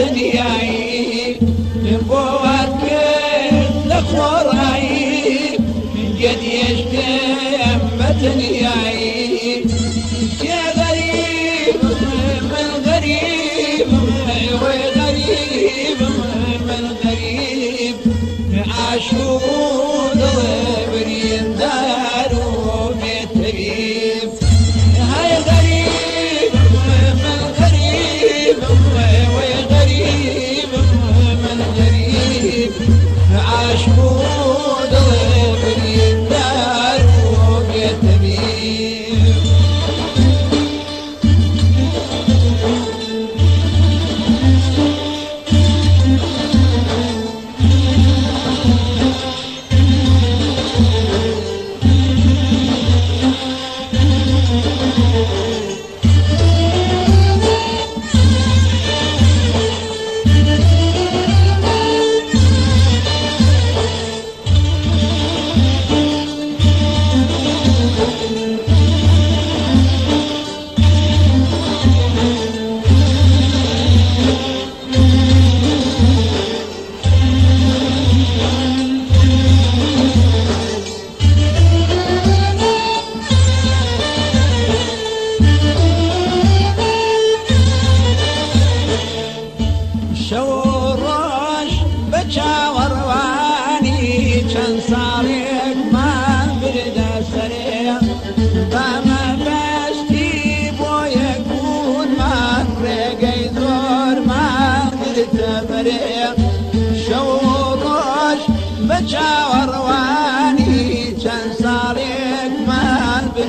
dunia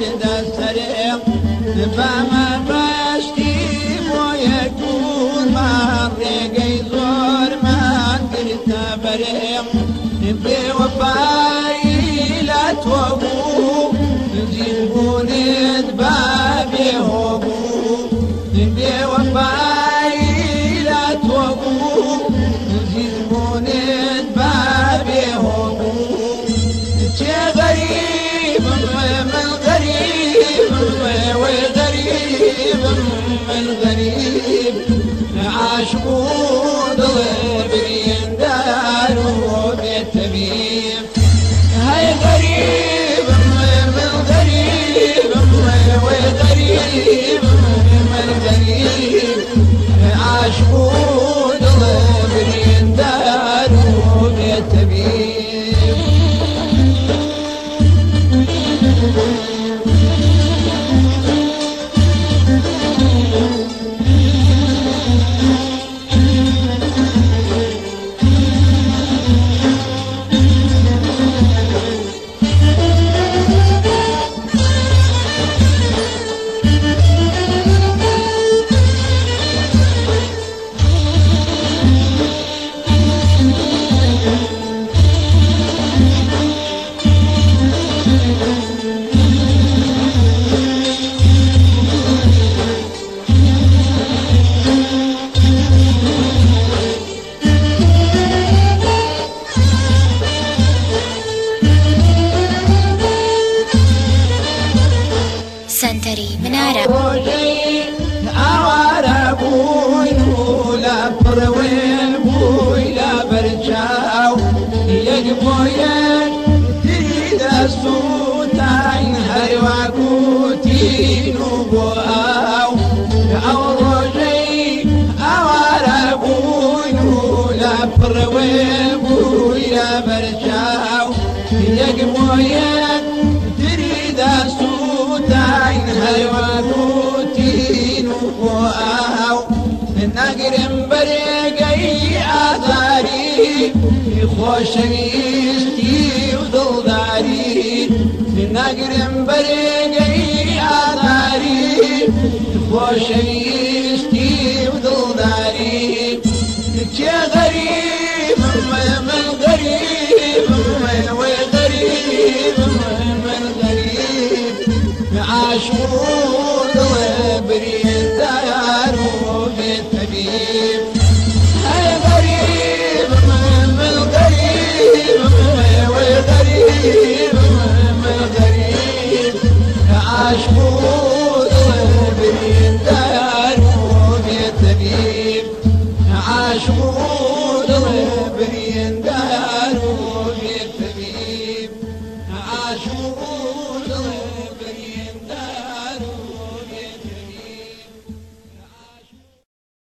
C'est la salle. نظر بنيا برجاو يقبويك تريد السودان هيوانوتين وقواهو نقرم بريقي آثاري خوش ميستي وظل داري نقرم بريقي آثاري خوش ميستي ajuda.